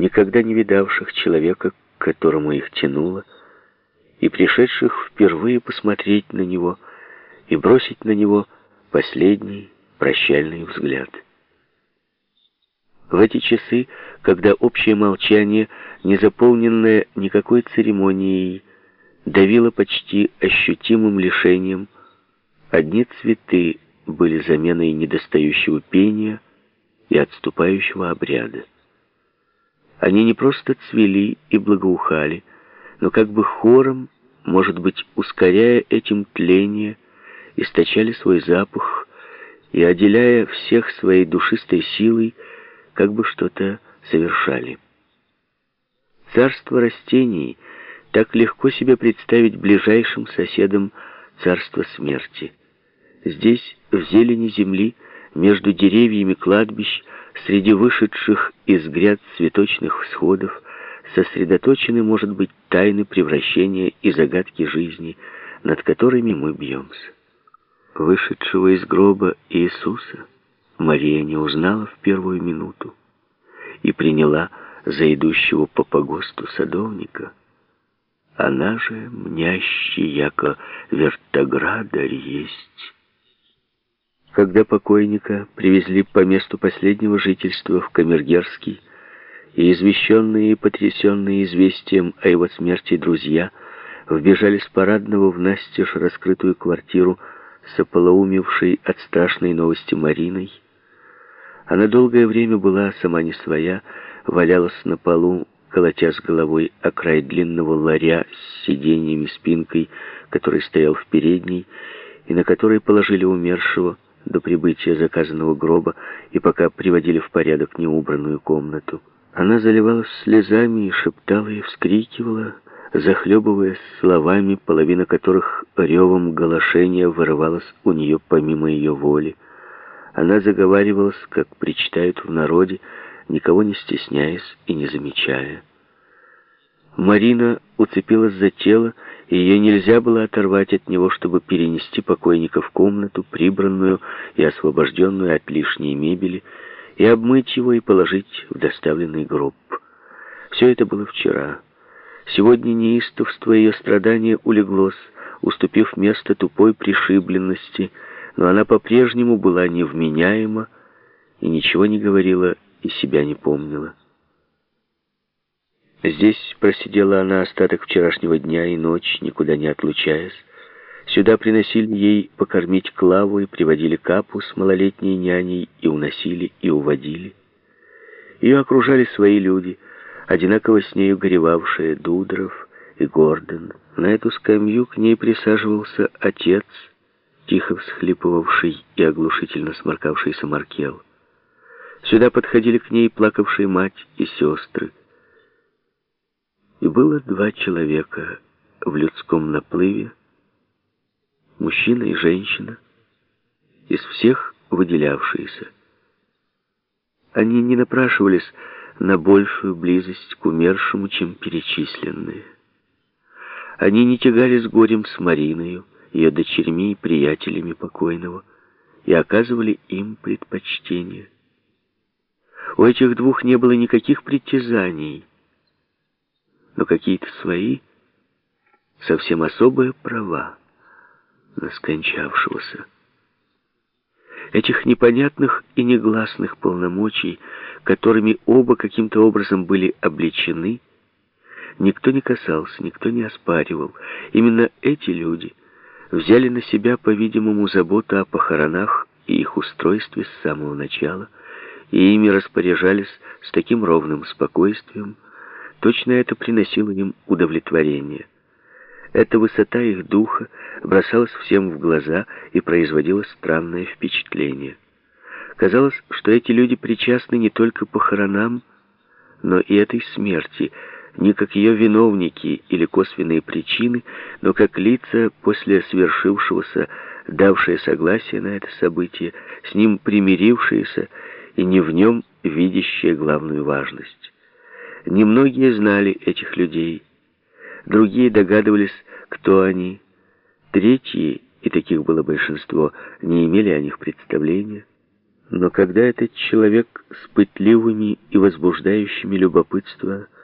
никогда не видавших человека, к которому их тянуло, и пришедших впервые посмотреть на него и бросить на него последний прощальный взгляд. В эти часы, когда общее молчание, не заполненное никакой церемонией, давило почти ощутимым лишением, одни цветы были заменой недостающего пения и отступающего обряда. Они не просто цвели и благоухали, но как бы хором, может быть, ускоряя этим тление, источали свой запах и, отделяя всех своей душистой силой, как бы что-то совершали. Царство растений так легко себе представить ближайшим соседом царство смерти. Здесь, в зелени земли, между деревьями кладбищ, среди вышедших из гряд цветочных всходов, сосредоточены, может быть, тайны превращения и загадки жизни, над которыми мы бьемся. Вышедшего из гроба Иисуса Мария не узнала в первую минуту и приняла за идущего по погосту садовника. Она же, мнящий, яко вертоградарь есть. Когда покойника привезли по месту последнего жительства в Камергерский, и извещенные и потрясенные известием о его смерти друзья вбежали с парадного в настежь раскрытую квартиру с ополоумевшей от страшной новости Мариной. Она долгое время была сама не своя, валялась на полу, колотя с головой о край длинного ларя с сиденьями спинкой, который стоял в передней, и на который положили умершего до прибытия заказанного гроба и пока приводили в порядок неубранную комнату. Она заливалась слезами и шептала и вскрикивала, захлебываясь словами, половина которых ревом голошения вырывалась у нее помимо ее воли. Она заговаривалась, как причитают в народе, никого не стесняясь и не замечая. Марина уцепилась за тело, и ее нельзя было оторвать от него, чтобы перенести покойника в комнату, прибранную и освобожденную от лишней мебели, и обмыть его и положить в доставленный гроб. Все это было вчера. Сегодня неистовство ее страдания улеглось, уступив место тупой пришибленности, но она по-прежнему была невменяема и ничего не говорила и себя не помнила. Здесь просидела она остаток вчерашнего дня и ночь, никуда не отлучаясь. Сюда приносили ей покормить Клаву и приводили Капу с малолетней няней и уносили, и уводили. Ее окружали свои люди, одинаково с нею горевавшие Дудров и Гордон. На эту скамью к ней присаживался отец, тихо всхлипывавший и оглушительно сморкавшийся Маркел. Сюда подходили к ней плакавшие мать и сестры. И было два человека в людском наплыве, мужчина и женщина, из всех выделявшиеся. Они не напрашивались на большую близость к умершему, чем перечисленные. Они не тягались горем с Мариною, ее дочерьми и приятелями покойного, и оказывали им предпочтение. У этих двух не было никаких притязаний, но какие-то свои, совсем особые права на скончавшегося. Этих непонятных и негласных полномочий, которыми оба каким-то образом были обличены, никто не касался, никто не оспаривал. Именно эти люди взяли на себя, по-видимому, заботу о похоронах и их устройстве с самого начала, и ими распоряжались с таким ровным спокойствием, точно это приносило им удовлетворение. Эта высота их духа бросалась всем в глаза и производила странное впечатление. Казалось, что эти люди причастны не только похоронам, но и этой смерти, не как ее виновники или косвенные причины, но как лица после свершившегося, давшие согласие на это событие, с ним примирившиеся и не в нем видящие главную важность. Немногие знали этих людей, другие догадывались, кто они, третьи, и таких было большинство, не имели о них представления. Но когда этот человек с пытливыми и возбуждающими любопытство